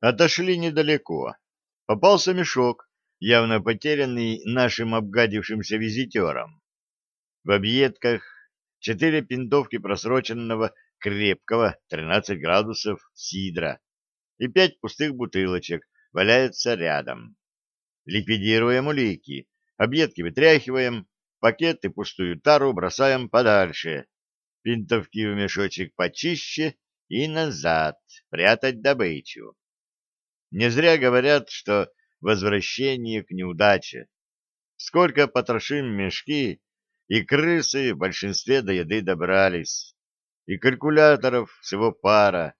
Отошли недалеко. Попался мешок, явно потерянный нашим обгадившимся визитером. В объедках четыре пинтовки просроченного крепкого 13 градусов сидра и пять пустых бутылочек валяются рядом. Ликвидируем улики, объедки вытряхиваем, пакеты пустую тару бросаем подальше, пинтовки в мешочек почище и назад прятать добычу. Не зря говорят, что возвращение к неудаче. Сколько потрошим мешки, и крысы в большинстве до еды добрались, и калькуляторов всего пара.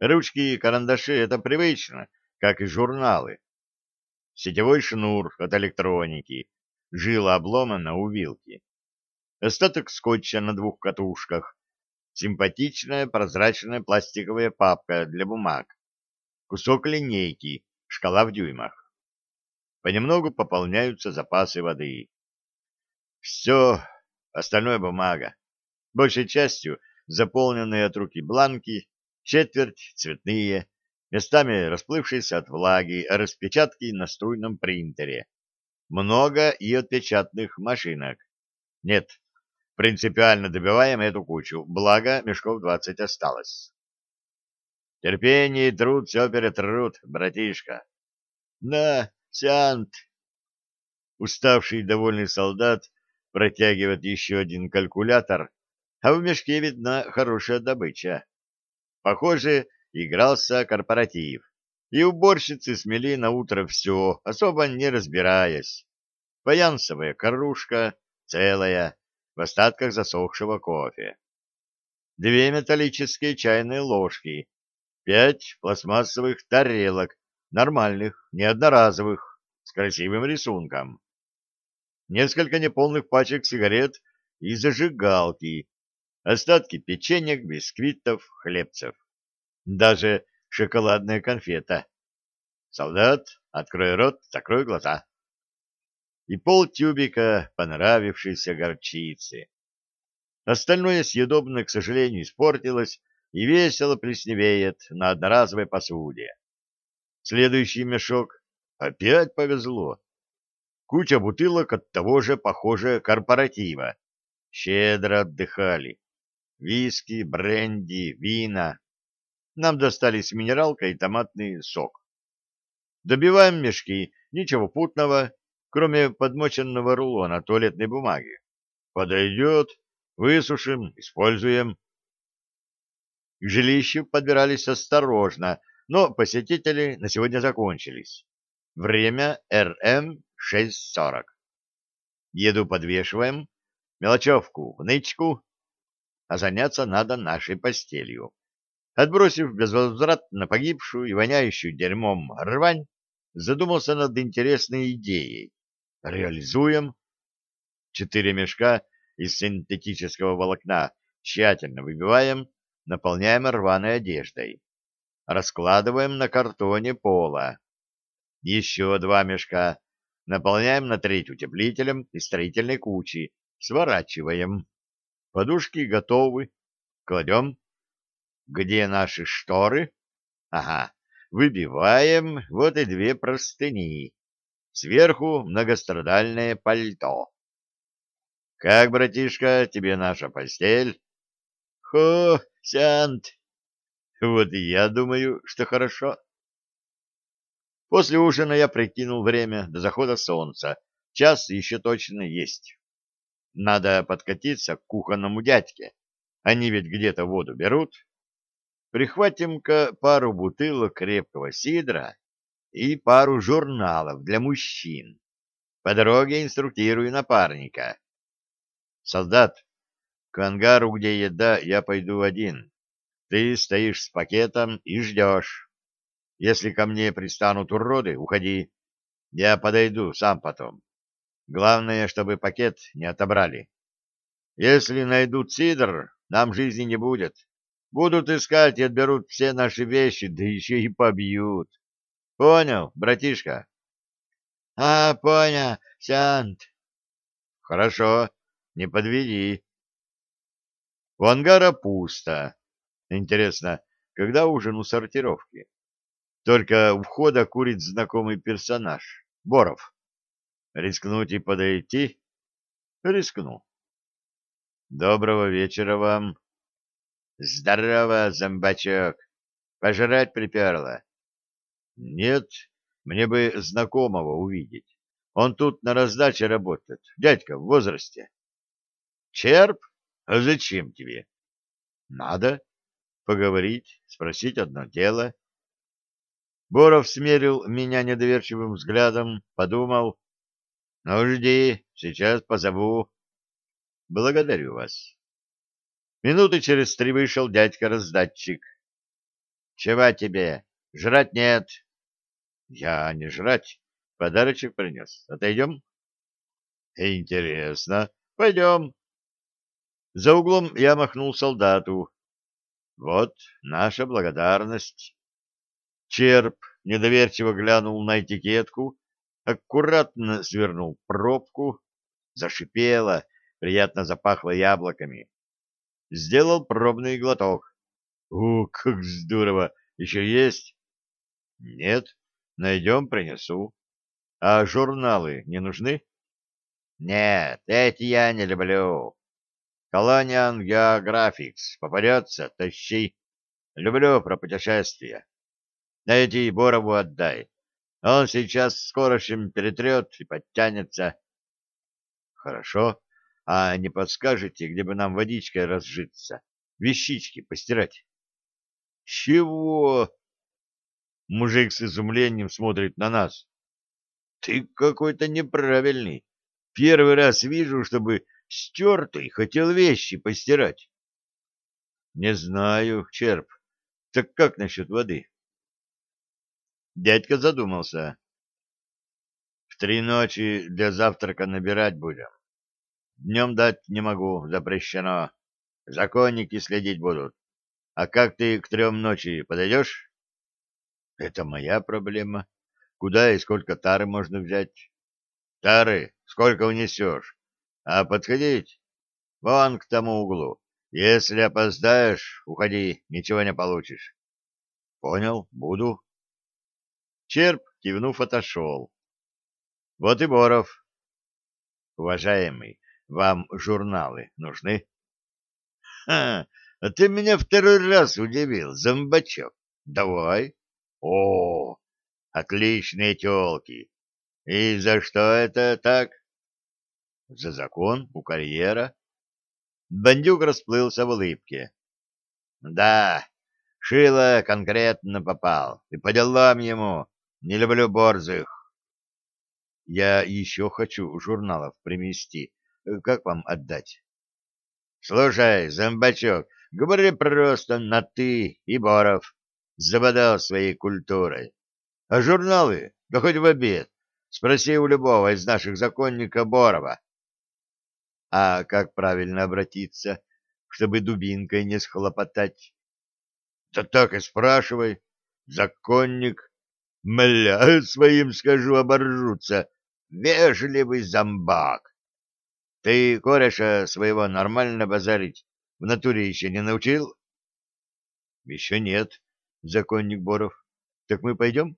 Ручки и карандаши — это привычно, как и журналы. Сетевой шнур от электроники, жила обломана у вилки. Остаток скотча на двух катушках, симпатичная прозрачная пластиковая папка для бумаг, кусок линейки, шкала в дюймах. Понемногу пополняются запасы воды. Все, остальное бумага. Большей частью заполненные от руки бланки, четверть цветные, местами расплывшиеся от влаги, а распечатки на струйном принтере. Много и отпечатных машинок. Нет, принципиально добиваем эту кучу, благо мешков 20 осталось. Терпение и труд все перетрут, братишка. На, сеант! Уставший и довольный солдат протягивает еще один калькулятор, а в мешке видна хорошая добыча. Похоже, игрался корпоратив, и уборщицы смели на утро все, особо не разбираясь. Фаянсовая корушка целая, в остатках засохшего кофе. Две металлические чайные ложки, пять пластмассовых тарелок, нормальных, неодноразовых, с красивым рисунком. Несколько неполных пачек сигарет и зажигалки, остатки печенек, бисквитов, хлебцев. Даже шоколадная конфета. Солдат, открой рот, закрой глаза. И полтюбика понравившейся горчицы. Остальное съедобное, к сожалению, испортилось, и весело плесневеет на одноразовой посуде. Следующий мешок. Опять повезло. Куча бутылок от того же, похоже, корпоратива. Щедро отдыхали. Виски, бренди, вина. Нам достались минералка и томатный сок. Добиваем мешки, ничего путного, кроме подмоченного рулона туалетной бумаги. Подойдет, высушим, используем. К жилищу подбирались осторожно, но посетители на сегодня закончились. Время РМ 6.40. Еду подвешиваем, мелочевку нычку, а заняться надо нашей постелью. Отбросив безвозвратно погибшую и воняющую дерьмом рвань, задумался над интересной идеей. Реализуем. Четыре мешка из синтетического волокна тщательно выбиваем, наполняем рваной одеждой. Раскладываем на картоне пола. Еще два мешка наполняем на треть утеплителем из строительной кучи, сворачиваем. Подушки готовы. Кладем. Где наши шторы? Ага, выбиваем вот и две простыни. Сверху многострадальное пальто. Как, братишка, тебе наша постель? Хо, Сянт. Вот я думаю, что хорошо. После ужина я прикинул время до захода солнца. Час еще точно есть. Надо подкатиться к кухонному дядьке. Они ведь где-то воду берут. Прихватим-ка пару бутылок крепкого сидра и пару журналов для мужчин. По дороге инструктирую напарника. Солдат, к ангару, где еда, я пойду один. Ты стоишь с пакетом и ждешь. Если ко мне пристанут уроды, уходи. Я подойду сам потом. Главное, чтобы пакет не отобрали. Если найдут сидр, нам жизни не будет. Будут искать и отберут все наши вещи, да еще и побьют. Понял, братишка? — А, понял, Сянт. — Хорошо, не подведи. У ангара пусто. Интересно, когда ужин у сортировки? Только у входа курит знакомый персонаж — Боров. Рискнуть и подойти? Рискну. Доброго вечера вам. Здорово, зомбачок. Пожрать приперло? Нет, мне бы знакомого увидеть. Он тут на раздаче работает. Дядька в возрасте. Черп? А зачем тебе? Надо поговорить, спросить одно дело. Боров смерил меня недоверчивым взглядом, подумал. Ну, жди, сейчас позову. Благодарю вас. Минуты через три вышел дядька-раздатчик. Чего тебе? Жрать нет. Я не жрать. Подарочек принес. Отойдем? Интересно. Пойдем. За углом я махнул солдату. Вот наша благодарность. Черп недоверчиво глянул на этикетку, аккуратно свернул пробку, зашипело, приятно запахло яблоками. Сделал пробный глоток. «У, как здорово! Еще есть?» «Нет. Найдем, принесу. А журналы не нужны?» «Нет, эти я не люблю. Колониан Географикс. Попадется, тащи. Люблю про путешествия. Найди Борову отдай. Он сейчас скорощем перетрет и подтянется. Хорошо. А не подскажете, где бы нам водичкой разжиться? Вещички постирать. Чего? Мужик с изумлением смотрит на нас. Ты какой-то неправильный. Первый раз вижу, чтобы стертый, хотел вещи постирать. — Не знаю, Черп, так как насчет воды? Дядька задумался. — В три ночи для завтрака набирать будем. Днем дать не могу, запрещено. Законники следить будут. А как ты к трем ночи подойдешь? — Это моя проблема. Куда и сколько тары можно взять? — Тары сколько унесешь? а подходить вон к тому углу. Если опоздаешь, уходи, ничего не получишь. Понял, буду. Черп, кивнув, отошел. Вот и Боров. Уважаемый, вам журналы нужны? Ха, а ты меня второй раз удивил, зомбачок. Давай. О, отличные телки. И за что это так? За закон у карьера. Бандюк расплылся в улыбке. Да, Шило конкретно попал. И по делам ему. Не люблю борзых. Я еще хочу журналов примести. Как вам отдать? Слушай, зомбачок, говори просто на «ты» и Боров. Забодал своей культурой. А журналы? Да хоть в обед. Спроси у любого из наших законника Борова. А как правильно обратиться, чтобы дубинкой не схлопотать? Да так и спрашивай. Законник, мля, своим скажу, оборжутся. Вежливый зомбак. Ты кореша своего нормально базарить в натуре еще не научил? Еще нет, законник Боров. Так мы пойдем?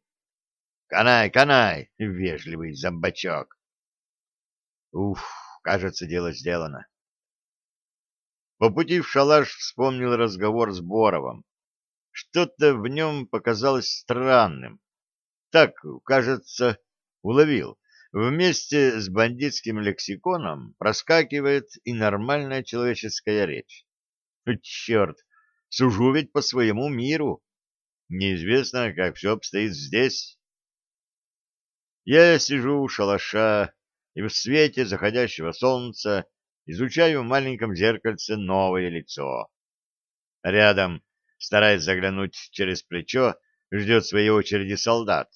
Канай, канай, вежливый зомбачок. Уф кажется, дело сделано. По пути в шалаш вспомнил разговор с Боровым. Что-то в нем показалось странным. Так, кажется, уловил. Вместе с бандитским лексиконом проскакивает и нормальная человеческая речь. Черт, сужу ведь по своему миру. Неизвестно, как все обстоит здесь. Я сижу у шалаша, и в свете заходящего солнца изучаю в маленьком зеркальце новое лицо. Рядом, стараясь заглянуть через плечо, ждет своей очереди солдат.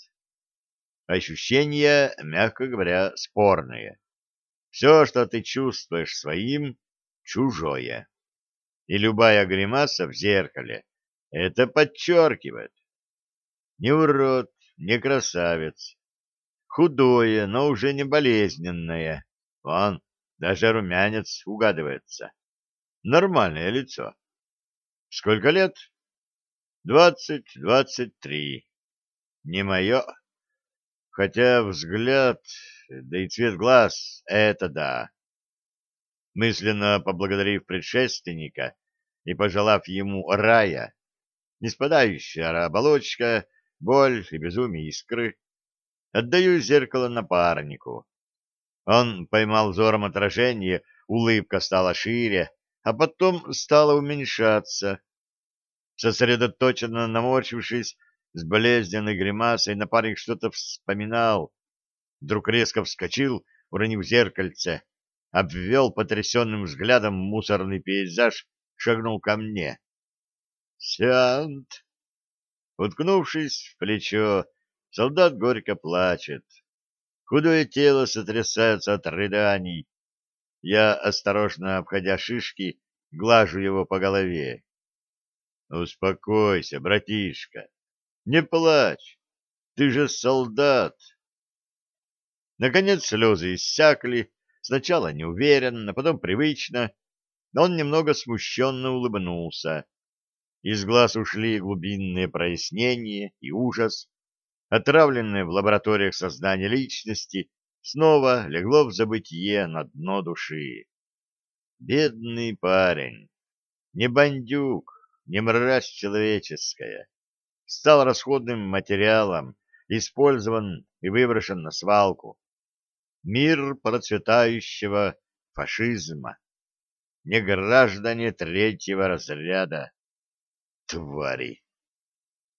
Ощущения, мягко говоря, спорные. Все, что ты чувствуешь своим, чужое. И любая гримаса в зеркале это подчеркивает. Не урод, не красавец, Худое, но уже не болезненное. Вон, даже румянец угадывается. Нормальное лицо. Сколько лет? Двадцать, двадцать три. Не мое. Хотя взгляд, да и цвет глаз — это да. Мысленно поблагодарив предшественника и пожелав ему рая, не спадающая оболочка, боль и безумие искры, Отдаю зеркало напарнику. Он поймал взором отражение, улыбка стала шире, а потом стала уменьшаться. Сосредоточенно наморщившись, с болезненной гримасой напарник что-то вспоминал. Вдруг резко вскочил, уронив зеркальце, обвел потрясенным взглядом мусорный пейзаж, шагнул ко мне. Сиант, Уткнувшись в плечо, Солдат горько плачет. Худое тело сотрясается от рыданий. Я, осторожно обходя шишки, глажу его по голове. Успокойся, братишка. Не плачь. Ты же солдат. Наконец слезы иссякли. Сначала неуверенно, потом привычно. но Он немного смущенно улыбнулся. Из глаз ушли глубинные прояснения и ужас отравленное в лабораториях сознание личности, снова легло в забытие на дно души. Бедный парень, не бандюк, не мразь человеческая, стал расходным материалом, использован и выброшен на свалку. Мир процветающего фашизма, не граждане третьего разряда, твари.